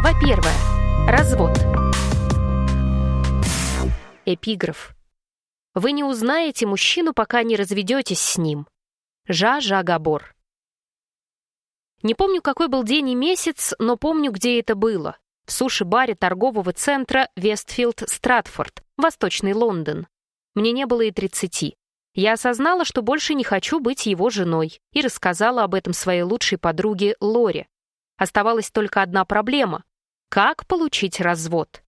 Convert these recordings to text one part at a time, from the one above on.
Глава первая. Развод. Эпиграф. Вы не узнаете мужчину, пока не разведетесь с ним. Жа-Жа Габор. Не помню, какой был день и месяц, но помню, где это было. В суши-баре торгового центра Вестфилд-Стратфорд, Восточный Лондон. Мне не было и тридцати. Я осознала, что больше не хочу быть его женой, и рассказала об этом своей лучшей подруге Лоре. Оставалась только одна проблема — как получить развод?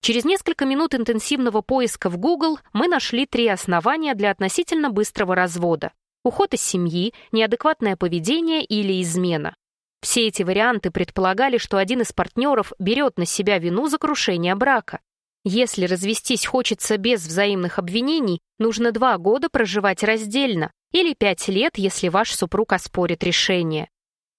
Через несколько минут интенсивного поиска в Google мы нашли три основания для относительно быстрого развода. Уход из семьи, неадекватное поведение или измена. Все эти варианты предполагали, что один из партнеров берет на себя вину за крушение брака. Если развестись хочется без взаимных обвинений, нужно два года проживать раздельно или пять лет, если ваш супруг оспорит решение.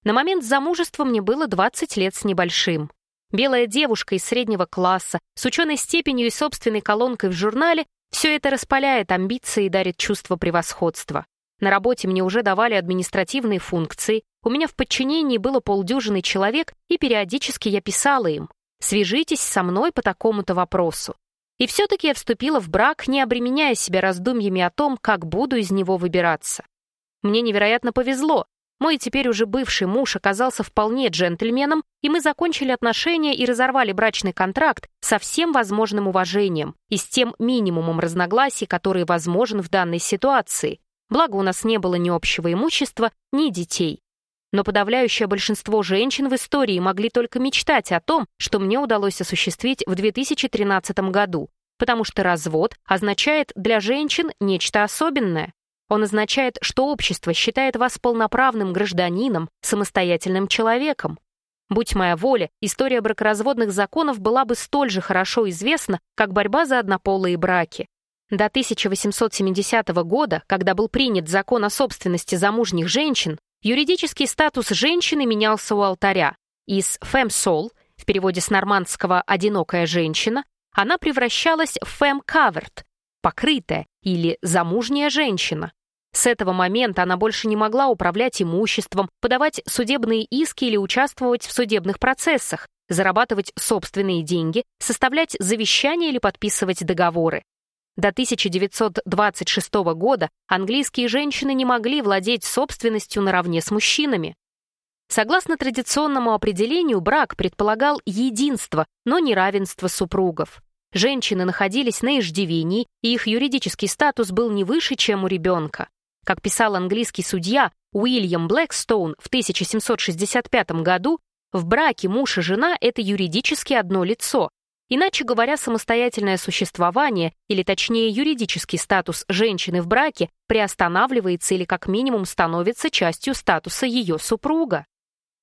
На момент замужества мне было 20 лет с небольшим. Белая девушка из среднего класса, с ученой степенью и собственной колонкой в журнале, все это распаляет амбиции и дарит чувство превосходства. На работе мне уже давали административные функции, у меня в подчинении было полдюжины человек, и периодически я писала им «Свяжитесь со мной по такому-то вопросу». И все-таки я вступила в брак, не обременяя себя раздумьями о том, как буду из него выбираться. Мне невероятно повезло, мой теперь уже бывший муж оказался вполне джентльменом, и мы закончили отношения и разорвали брачный контракт со всем возможным уважением и с тем минимумом разногласий, который возможен в данной ситуации. Благо у нас не было ни общего имущества, ни детей. Но подавляющее большинство женщин в истории могли только мечтать о том, что мне удалось осуществить в 2013 году, потому что развод означает для женщин нечто особенное. Он означает, что общество считает вас полноправным гражданином, самостоятельным человеком. Будь моя воля, история бракоразводных законов была бы столь же хорошо известна, как борьба за однополые браки. До 1870 года, когда был принят закон о собственности замужних женщин, юридический статус женщины менялся у алтаря. Из «femme в переводе с нормандского «одинокая женщина», она превращалась в «femme covered» — покрытая или замужняя женщина. С этого момента она больше не могла управлять имуществом, подавать судебные иски или участвовать в судебных процессах, зарабатывать собственные деньги, составлять завещания или подписывать договоры. До 1926 года английские женщины не могли владеть собственностью наравне с мужчинами. Согласно традиционному определению, брак предполагал единство, но не равенство супругов. Женщины находились на иждивении, и их юридический статус был не выше, чем у ребенка. Как писал английский судья Уильям Блэкстоун в 1765 году, в браке муж и жена — это юридически одно лицо. Иначе говоря, самостоятельное существование, или точнее юридический статус женщины в браке, приостанавливается или как минимум становится частью статуса ее супруга.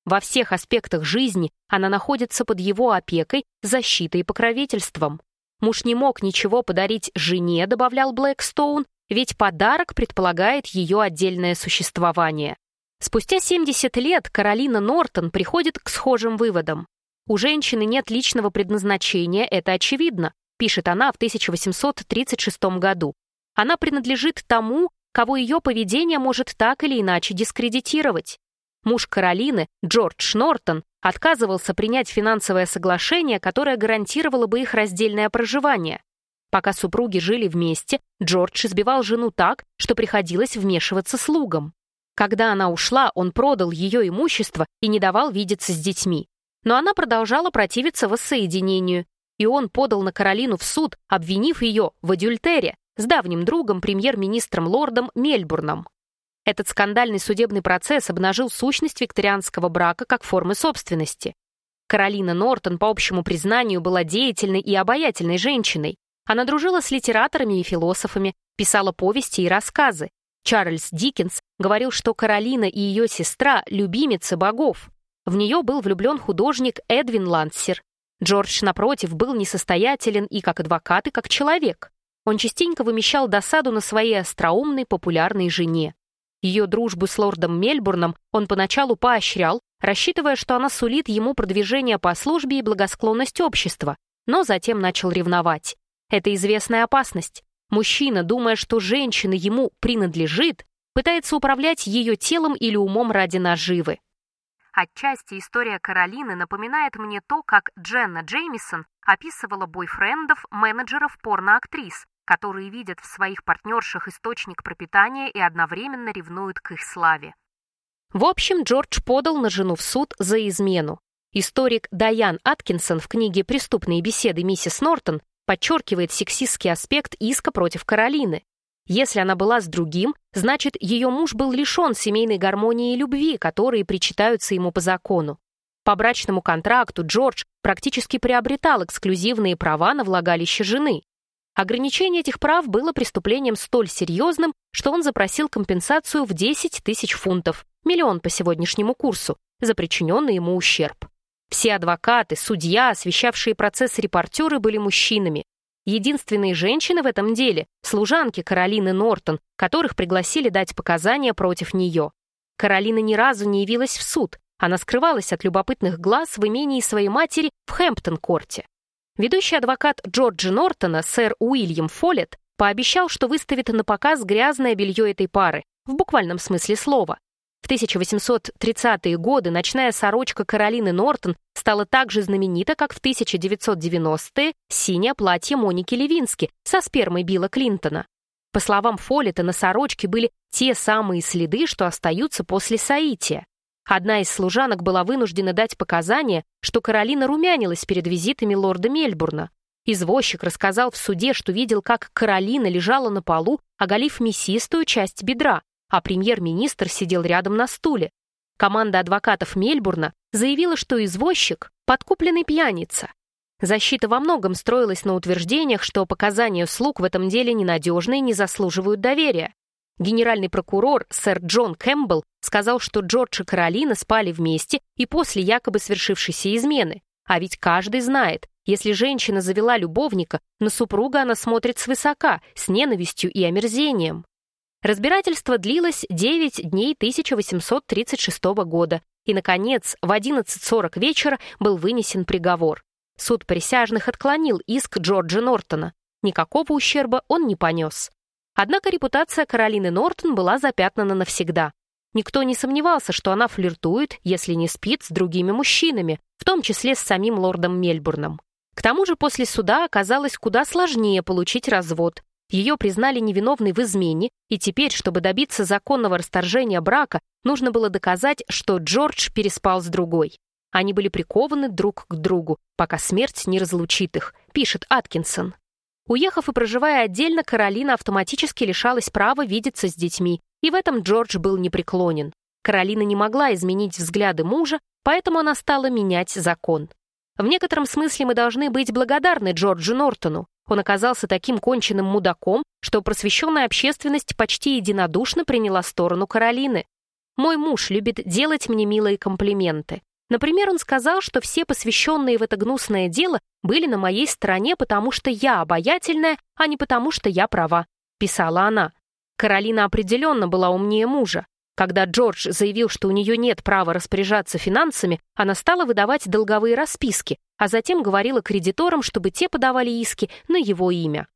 Во всех аспектах жизни она находится под его опекой, защитой и покровительством. Муж не мог ничего подарить жене, добавлял Блэкстоун, ведь подарок предполагает ее отдельное существование. Спустя 70 лет Каролина Нортон приходит к схожим выводам. «У женщины нет личного предназначения, это очевидно», пишет она в 1836 году. Она принадлежит тому, кого ее поведение может так или иначе дискредитировать. Муж Каролины, Джордж Нортон, отказывался принять финансовое соглашение, которое гарантировало бы их раздельное проживание. Пока супруги жили вместе, Джордж избивал жену так, что приходилось вмешиваться слугам. Когда она ушла, он продал ее имущество и не давал видеться с детьми. Но она продолжала противиться воссоединению, и он подал на Каролину в суд, обвинив ее в адюльтере с давним другом, премьер-министром лордом Мельбурном. Этот скандальный судебный процесс обнажил сущность викторианского брака как формы собственности. Каролина Нортон, по общему признанию, была деятельной и обаятельной женщиной, она дружила с литераторами и философами, писала повести и рассказы. Чарльз Диккенс говорил, что Каролина и ее сестра — любимицы богов. В нее был влюблен художник Эдвин Лансер. Джордж, напротив, был несостоятелен и как адвокат, и как человек. Он частенько вымещал досаду на своей остроумной, популярной жене. Ее дружбу с лордом Мельбурном он поначалу поощрял, рассчитывая, что она сулит ему продвижение по службе и благосклонность общества, но затем начал ревновать. Это известная опасность. Мужчина, думая, что женщина ему принадлежит, пытается управлять ее телом или умом ради наживы. Отчасти история Каролины напоминает мне то, как Дженна Джеймисон описывала бойфрендов менеджеров порноактрис, которые видят в своих партнершах источник пропитания и одновременно ревнуют к их славе. В общем, Джордж подал на жену в суд за измену. Историк Дайан Аткинсон в книге «Преступные беседы миссис Нортон» подчеркивает сексистский аспект иска против Каролины. Если она была с другим, значит, ее муж был лишен семейной гармонии и любви, которые причитаются ему по закону. По брачному контракту Джордж практически приобретал эксклюзивные права на влагалище жены. Ограничение этих прав было преступлением столь серьезным, что он запросил компенсацию в 10 тысяч фунтов, миллион по сегодняшнему курсу, за причиненный ему ущерб. Все адвокаты, судья, освещавшие процесс репортеры были мужчинами. Единственные женщины в этом деле – служанки Каролины Нортон, которых пригласили дать показания против нее. Каролина ни разу не явилась в суд, она скрывалась от любопытных глаз в имении своей матери в Хэмптон-корте. Ведущий адвокат Джорджа Нортона, сэр Уильям Фоллет, пообещал, что выставит на показ грязное белье этой пары, в буквальном смысле слова. В 1830-е годы ночная сорочка Каролины Нортон стала так же знаменита, как в 1990-е синее платье Моники Левински со спермой Билла Клинтона. По словам Фоллета, на сорочке были те самые следы, что остаются после соития. Одна из служанок была вынуждена дать показания, что Каролина румянилась перед визитами лорда Мельбурна. Извозчик рассказал в суде, что видел, как Каролина лежала на полу, оголив мясистую часть бедра, а премьер-министр сидел рядом на стуле. Команда адвокатов Мельбурна заявила, что извозчик — подкупленный пьяница. Защита во многом строилась на утверждениях, что показания слуг в этом деле ненадежны и не заслуживают доверия. Генеральный прокурор сэр Джон Кэмпбелл сказал, что Джордж и Каролина спали вместе и после якобы свершившейся измены. А ведь каждый знает, если женщина завела любовника, на супруга она смотрит свысока, с ненавистью и омерзением. Разбирательство длилось 9 дней 1836 года, и, наконец, в 11.40 вечера был вынесен приговор. Суд присяжных отклонил иск Джорджа Нортона. Никакого ущерба он не понес. Однако репутация Каролины Нортон была запятнана навсегда. Никто не сомневался, что она флиртует, если не спит с другими мужчинами, в том числе с самим лордом Мельбурном. К тому же после суда оказалось куда сложнее получить развод. Ее признали невиновной в измене, и теперь, чтобы добиться законного расторжения брака, нужно было доказать, что Джордж переспал с другой. Они были прикованы друг к другу, пока смерть не разлучит их, пишет Аткинсон. Уехав и проживая отдельно, Каролина автоматически лишалась права видеться с детьми, и в этом Джордж был непреклонен. Каролина не могла изменить взгляды мужа, поэтому она стала менять закон. В некотором смысле мы должны быть благодарны Джорджу Нортону. Он оказался таким конченным мудаком, что просвещенная общественность почти единодушно приняла сторону Каролины. «Мой муж любит делать мне милые комплименты. Например, он сказал, что все посвященные в это гнусное дело были на моей стороне, потому что я обаятельная, а не потому что я права», — писала она. Каролина определенно была умнее мужа. Когда Джордж заявил, что у нее нет права распоряжаться финансами, она стала выдавать долговые расписки, а затем говорила кредиторам, чтобы те подавали иски на его имя.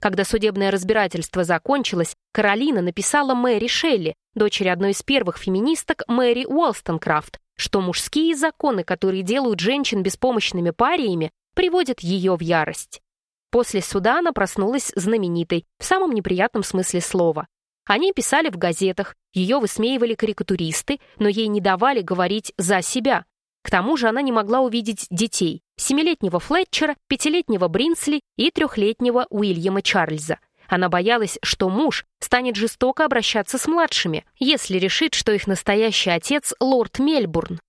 Когда судебное разбирательство закончилось, Каролина написала Мэри Шелли, дочери одной из первых феминисток Мэри Уолстонкрафт, что мужские законы, которые делают женщин беспомощными париями, приводят ее в ярость. После суда она проснулась знаменитой, в самом неприятном смысле слова. Они писали в газетах, ее высмеивали карикатуристы, но ей не давали говорить за себя. К тому же она не могла увидеть детей – семилетнего Флетчера, пятилетнего Бринсли и трехлетнего Уильяма Чарльза – она боялась, что муж станет жестоко обращаться с младшими, если решит, что их настоящий отец — лорд Мельбурн.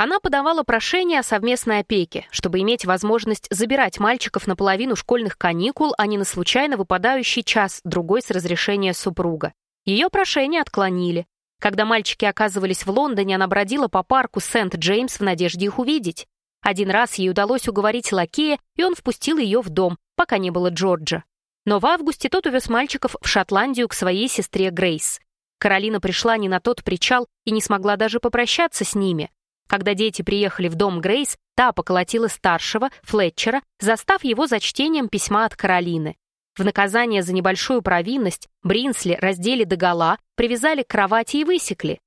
Она подавала прошение о совместной опеке, чтобы иметь возможность забирать мальчиков на половину школьных каникул, а не на случайно выпадающий час-другой с разрешения супруга. Ее прошение отклонили. Когда мальчики оказывались в Лондоне, она бродила по парку Сент-Джеймс в надежде их увидеть. Один раз ей удалось уговорить лакея, и он впустил ее в дом, пока не было Джорджа. Но в августе тот увез мальчиков в Шотландию к своей сестре Грейс. Каролина пришла не на тот причал и не смогла даже попрощаться с ними. Когда дети приехали в дом Грейс, та поколотила старшего, Флетчера, застав его за чтением письма от Каролины. В наказание за небольшую провинность Бринсли раздели догола, привязали к кровати и высекли.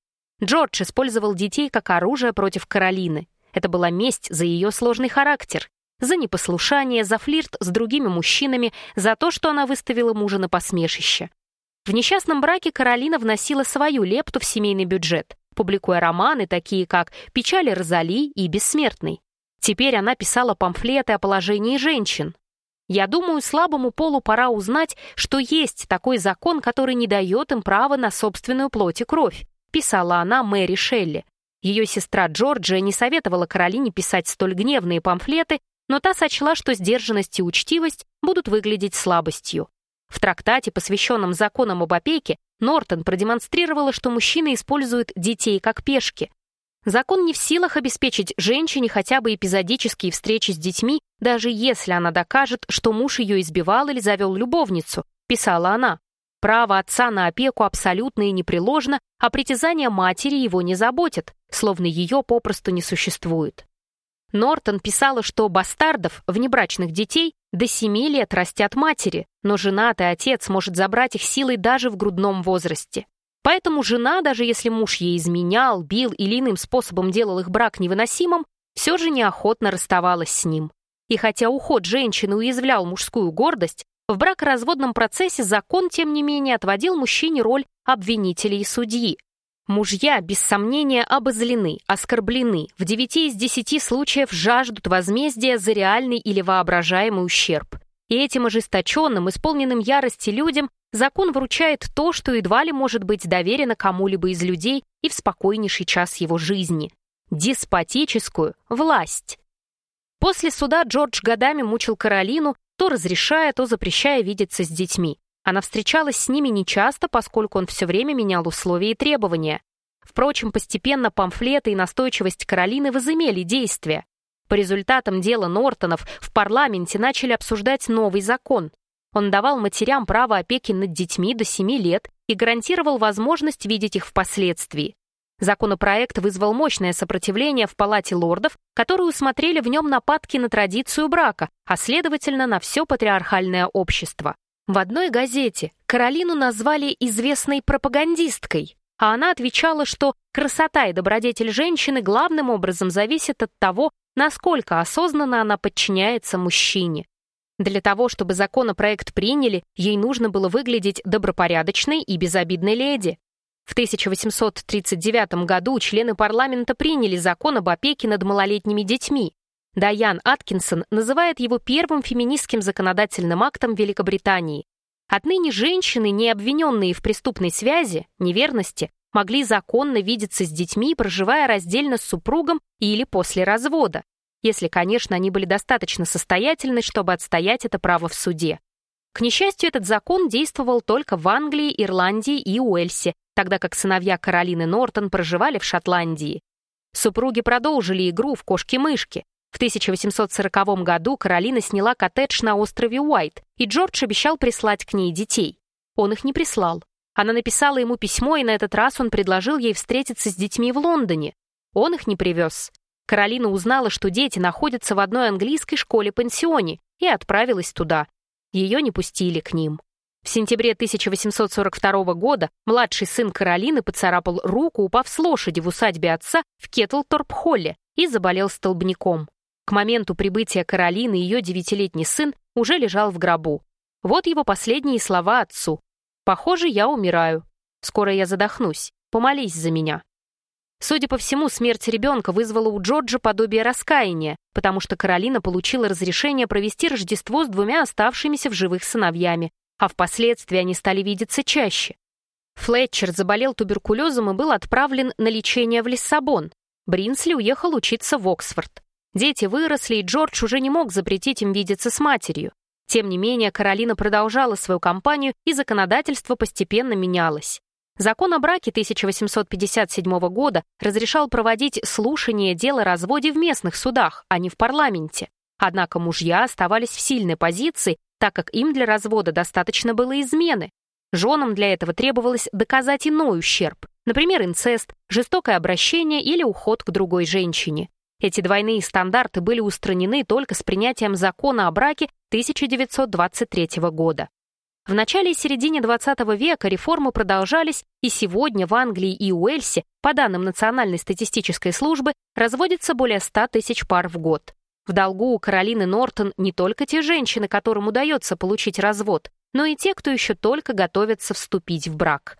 Джордж использовал детей как оружие против Каролины. Это была месть за ее сложный характер, за непослушание, за флирт с другими мужчинами, за то, что она выставила мужа на посмешище. В несчастном браке Каролина вносила свою лепту в семейный бюджет, публикуя романы, такие как «Печали Розали» и «Бессмертный». Теперь она писала памфлеты о положении женщин. Я думаю, слабому полу пора узнать, что есть такой закон, который не дает им права на собственную плоть и кровь, писала она Мэри Шелли. Ее сестра Джорджия не советовала Каролине писать столь гневные памфлеты, но та сочла, что сдержанность и учтивость будут выглядеть слабостью. В трактате, посвященном законам об опеке, Нортон продемонстрировала, что мужчины используют детей как пешки. Закон не в силах обеспечить женщине хотя бы эпизодические встречи с детьми, даже если она докажет, что муж ее избивал или завел любовницу, писала она. Право отца на опеку абсолютно и непреложно, а притязания матери его не заботят, словно ее попросту не существует. Нортон писала, что бастардов, внебрачных детей, до семи лет растят матери, но женатый отец может забрать их силой даже в грудном возрасте. Поэтому жена, даже если муж ей изменял, бил или иным способом делал их брак невыносимым, все же неохотно расставалась с ним. И хотя уход женщины уязвлял мужскую гордость, в бракоразводном процессе закон, тем не менее, отводил мужчине роль обвинителя и судьи. Мужья, без сомнения, обозлены, оскорблены, в девяти из десяти случаев жаждут возмездия за реальный или воображаемый ущерб. И этим ожесточенным, исполненным ярости людям закон вручает то, что едва ли может быть доверено кому-либо из людей и в спокойнейший час его жизни – деспотическую власть. После суда Джордж годами мучил Каролину, то разрешая, то запрещая видеться с детьми. Она встречалась с ними нечасто, поскольку он все время менял условия и требования. Впрочем, постепенно памфлеты и настойчивость Каролины возымели действие. По результатам дела Нортонов в парламенте начали обсуждать новый закон. Он давал матерям право опеки над детьми до 7 лет и гарантировал возможность видеть их впоследствии. Законопроект вызвал мощное сопротивление в Палате лордов, которые усмотрели в нем нападки на традицию брака, а следовательно на все патриархальное общество. В одной газете Каролину назвали известной пропагандисткой, а она отвечала, что красота и добродетель женщины главным образом зависят от того, насколько осознанно она подчиняется мужчине. Для того, чтобы законопроект приняли, ей нужно было выглядеть добропорядочной и безобидной леди. В 1839 году члены парламента приняли закон об опеке над малолетними детьми. Дайан Аткинсон называет его первым феминистским законодательным актом Великобритании. Отныне женщины, не обвиненные в преступной связи, неверности, могли законно видеться с детьми, проживая раздельно с супругом или после развода, если, конечно, они были достаточно состоятельны, чтобы отстоять это право в суде. К несчастью, этот закон действовал только в Англии, Ирландии и Уэльсе, тогда как сыновья Каролины Нортон проживали в Шотландии. Супруги продолжили игру в кошки-мышки. В 1840 году Каролина сняла коттедж на острове Уайт, и Джордж обещал прислать к ней детей. Он их не прислал. Она написала ему письмо, и на этот раз он предложил ей встретиться с детьми в Лондоне. Он их не привез. Каролина узнала, что дети находятся в одной английской школе-пансионе, и отправилась туда, ее не пустили к ним. В сентябре 1842 года младший сын Каролины поцарапал руку, упав с лошади в усадьбе отца в Кеттлторп-Холле и заболел столбняком. К моменту прибытия Каролины ее девятилетний сын уже лежал в гробу. Вот его последние слова отцу. «Похоже, я умираю. Скоро я задохнусь. Помолись за меня». Судя по всему, смерть ребенка вызвала у Джорджа подобие раскаяния, потому что Каролина получила разрешение провести Рождество с двумя оставшимися в живых сыновьями, а впоследствии они стали видеться чаще. Флетчер заболел туберкулезом и был отправлен на лечение в Лиссабон. Бринсли уехал учиться в Оксфорд. Дети выросли, и Джордж уже не мог запретить им видеться с матерью. Тем не менее, Каролина продолжала свою кампанию, и законодательство постепенно менялось. Закон о браке 1857 года разрешал проводить слушание дела о разводе в местных судах, а не в парламенте. Однако мужья оставались в сильной позиции, так как им для развода достаточно было измены. Женам для этого требовалось доказать иной ущерб, например, инцест, жестокое обращение или уход к другой женщине. Эти двойные стандарты были устранены только с принятием закона о браке 1923 года. В начале и середине XX века реформы продолжались, и сегодня в Англии и Уэльсе, по данным Национальной статистической службы, разводится более 100 тысяч пар в год. В долгу у Каролины Нортон не только те женщины, которым удается получить развод, но и те, кто еще только готовится вступить в брак.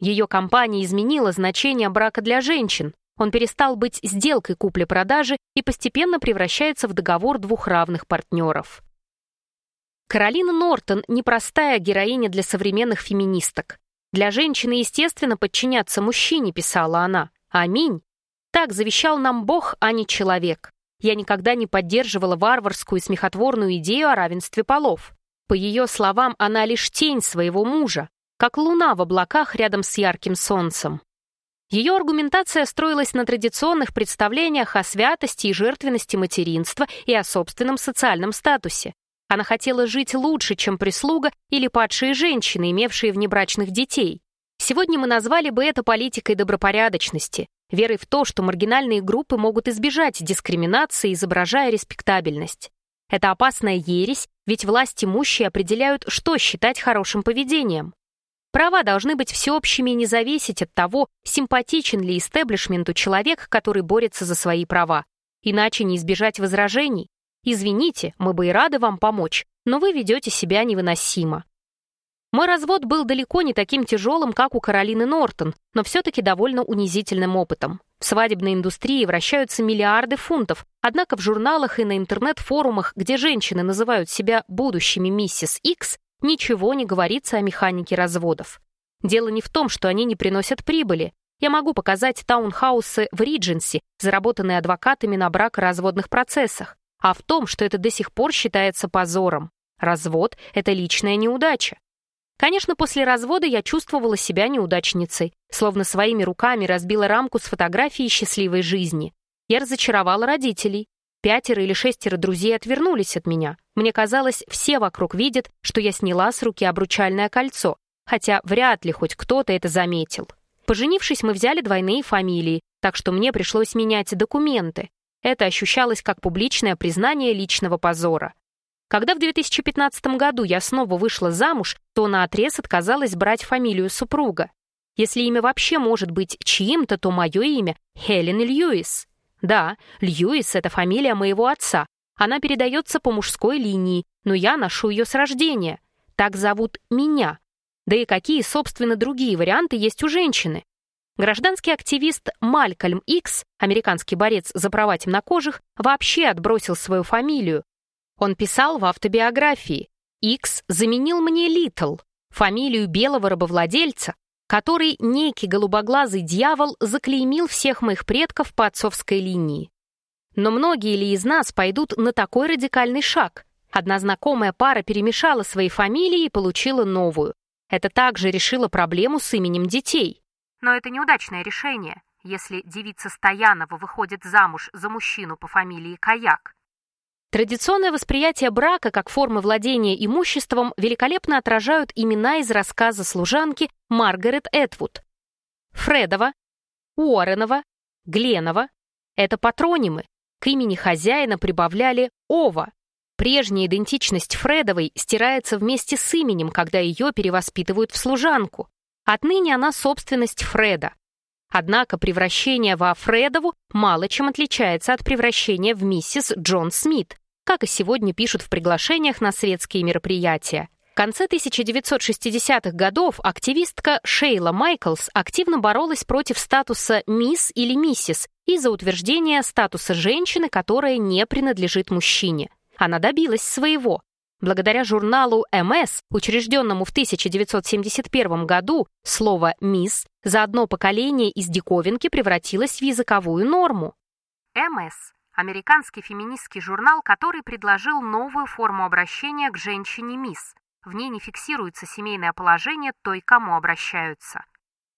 Ее компания изменила значение брака для женщин. Он перестал быть сделкой купли-продажи и постепенно превращается в договор двух равных партнеров. Каролина Нортон – непростая героиня для современных феминисток. «Для женщины, естественно, подчиняться мужчине», – писала она. «Аминь». Так завещал нам Бог, а не человек. Я никогда не поддерживала варварскую и смехотворную идею о равенстве полов. По ее словам, она лишь тень своего мужа, как луна в облаках рядом с ярким солнцем. Ее аргументация строилась на традиционных представлениях о святости и жертвенности материнства и о собственном социальном статусе. Она хотела жить лучше, чем прислуга или падшие женщины, имевшие внебрачных детей. Сегодня мы назвали бы это политикой добропорядочности, верой в то, что маргинальные группы могут избежать дискриминации, изображая респектабельность. Это опасная ересь, ведь власть имущие определяют, что считать хорошим поведением. Права должны быть всеобщими и не зависеть от того, симпатичен ли истеблишменту человек, который борется за свои права. Иначе не избежать возражений. Извините, мы бы и рады вам помочь, но вы ведете себя невыносимо. Мой развод был далеко не таким тяжелым, как у Каролины Нортон, но все-таки довольно унизительным опытом. В свадебной индустрии вращаются миллиарды фунтов, однако в журналах и на интернет-форумах, где женщины называют себя будущими миссис Икс, ничего не говорится о механике разводов. Дело не в том, что они не приносят прибыли. Я могу показать таунхаусы в Ридженси, заработанные адвокатами на бракоразводных процессах а в том, что это до сих пор считается позором. Развод — это личная неудача. Конечно, после развода я чувствовала себя неудачницей, словно своими руками разбила рамку с фотографией счастливой жизни. Я разочаровала родителей. Пятеро или шестеро друзей отвернулись от меня. Мне казалось, все вокруг видят, что я сняла с руки обручальное кольцо, хотя вряд ли хоть кто-то это заметил. Поженившись, мы взяли двойные фамилии, так что мне пришлось менять документы. Это ощущалось как публичное признание личного позора. Когда в 2015 году я снова вышла замуж, то наотрез отказалась брать фамилию супруга. Если имя вообще может быть чьим-то, то мое имя — Хелен Льюис. Да, Льюис — это фамилия моего отца. Она передается по мужской линии, но я ношу ее с рождения. Так зовут меня. Да и какие, собственно, другие варианты есть у женщины? Гражданский активист Малькольм Икс, американский борец за права темнокожих, вообще отбросил свою фамилию. Он писал в автобиографии «Икс заменил мне Литл, фамилию белого рабовладельца, который некий голубоглазый дьявол заклеймил всех моих предков по отцовской линии. Но многие ли из нас пойдут на такой радикальный шаг? Одна знакомая пара перемешала свои фамилии и получила новую. Это также решило проблему с именем детей. Но это неудачное решение, если девица Стоянова выходит замуж за мужчину по фамилии Каяк. Традиционное восприятие брака как формы владения имуществом великолепно отражают имена из рассказа служанки Маргарет Этвуд. Фредова, Уорренова, Гленова — это патронимы. К имени хозяина прибавляли «Ова». Прежняя идентичность Фредовой стирается вместе с именем, когда ее перевоспитывают в служанку. Отныне она собственность Фреда. Однако превращение во Фредову мало чем отличается от превращения в миссис Джон Смит, как и сегодня пишут в приглашениях на светские мероприятия. Конце 1960-х годов активистка Шейла Майклс активно боролась против статуса «мисс» или «миссис» и за утверждение статуса женщины, которая не принадлежит мужчине. Она добилась своего. Благодаря журналу «МС», учрежденному в 1971 году, слово «мисс» за одно поколение из диковинки превратилось в языковую норму. МС – американский феминистский журнал, который предложил новую форму обращения к женщине «мисс». В ней не фиксируется семейное положение той, кому обращаются.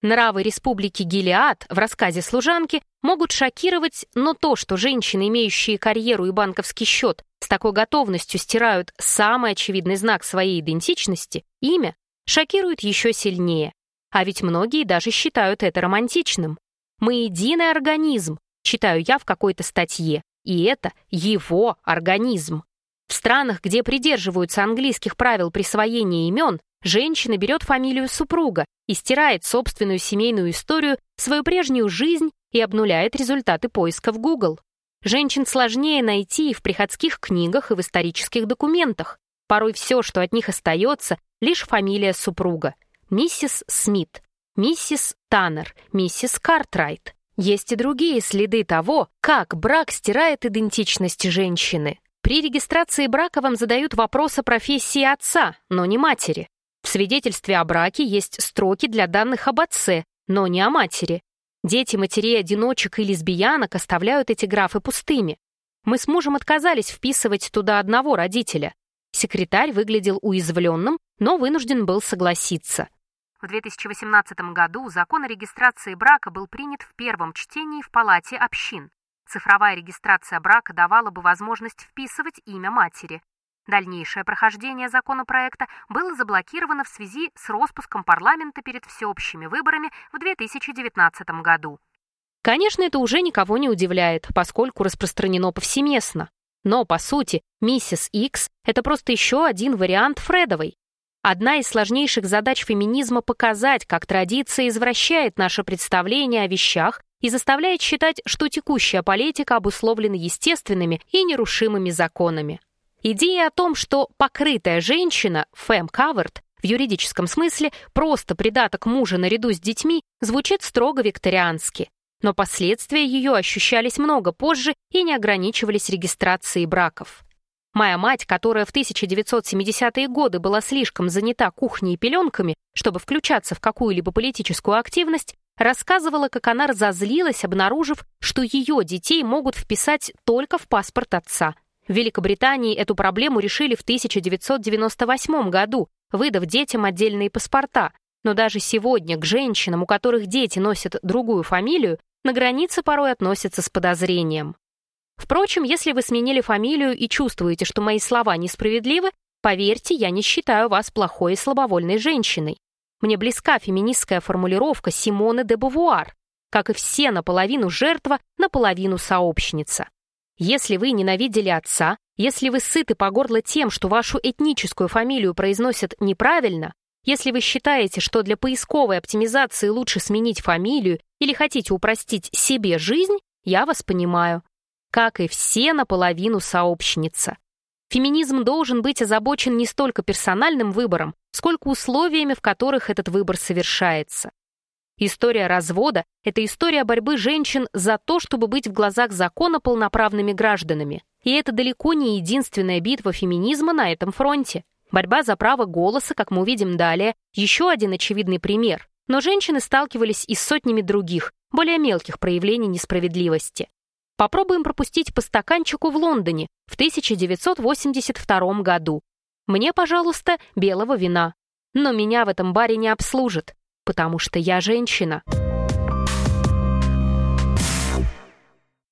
Нравы республики Гилеад в рассказе служанки могут шокировать, но то, что женщины, имеющие карьеру и банковский счет, с такой готовностью стирают самый очевидный знак своей идентичности, имя, шокирует еще сильнее. А ведь многие даже считают это романтичным. «Мы единый организм», читаю я в какой-то статье, и это его организм. В странах, где придерживаются английских правил присвоения имен, женщина берет фамилию супруга и стирает собственную семейную историю, свою прежнюю жизнь и обнуляет результаты поиска в Google. Женщин сложнее найти и в приходских книгах, и в исторических документах. Порой все, что от них остается, лишь фамилия супруга. Миссис Смит, миссис Таннер, миссис Картрайт. Есть и другие следы того, как брак стирает идентичность женщины. При регистрации брака вам задают вопрос о профессии отца, но не матери. В свидетельстве о браке есть строки для данных об отце, но не о матери. Дети матерей-одиночек и лесбиянок оставляют эти графы пустыми. Мы с мужем отказались вписывать туда одного родителя. Секретарь выглядел уязвленным, но вынужден был согласиться. В 2018 году закон о регистрации брака был принят в первом чтении в Палате общин. Цифровая регистрация брака давала бы возможность вписывать имя матери. Дальнейшее прохождение законопроекта было заблокировано в связи с распуском парламента перед всеобщими выборами в 2019 году. Конечно, это уже никого не удивляет, поскольку распространено повсеместно. Но, по сути, миссис Икс — это просто еще один вариант Фредовой. Одна из сложнейших задач феминизма — показать, как традиция извращает наше представление о вещах и заставляет считать, что текущая политика обусловлена естественными и нерушимыми законами. Идея о том, что покрытая женщина, femme-covered, в юридическом смысле просто придаток мужа наряду с детьми, звучит строго викториански но последствия ее ощущались много позже и не ограничивались регистрацией браков. Моя мать, которая в 1970-е годы была слишком занята кухней и пеленками, чтобы включаться в какую-либо политическую активность, рассказывала, как она разозлилась, обнаружив, что ее детей могут вписать только в паспорт отца. В Великобритании эту проблему решили в 1998 году, выдав детям отдельные паспорта, но даже сегодня к женщинам, у которых дети носят другую фамилию, на границе порой относятся с подозрением. Впрочем, если вы сменили фамилию и чувствуете, что мои слова несправедливы, поверьте, я не считаю вас плохой и слабовольной женщиной. Мне близка феминистская формулировка Симоны де Бувуар, как и все наполовину жертва, наполовину сообщница. Если вы ненавидели отца, если вы сыты по горло тем, что вашу этническую фамилию произносят неправильно, если вы считаете, что для поисковой оптимизации лучше сменить фамилию или хотите упростить себе жизнь, я вас понимаю. Как и все наполовину сообщница. Феминизм должен быть озабочен не столько персональным выбором, сколько условиями, в которых этот выбор совершается. История развода — это история борьбы женщин за то, чтобы быть в глазах закона полноправными гражданами. И это далеко не единственная битва феминизма на этом фронте. Борьба за право голоса, как мы увидим далее, еще один очевидный пример. Но женщины сталкивались и с сотнями других, более мелких проявлений несправедливости. Попробуем пропустить по стаканчику в Лондоне в 1982 году. Мне, пожалуйста, белого вина. Но меня в этом баре не обслужат, потому что я женщина.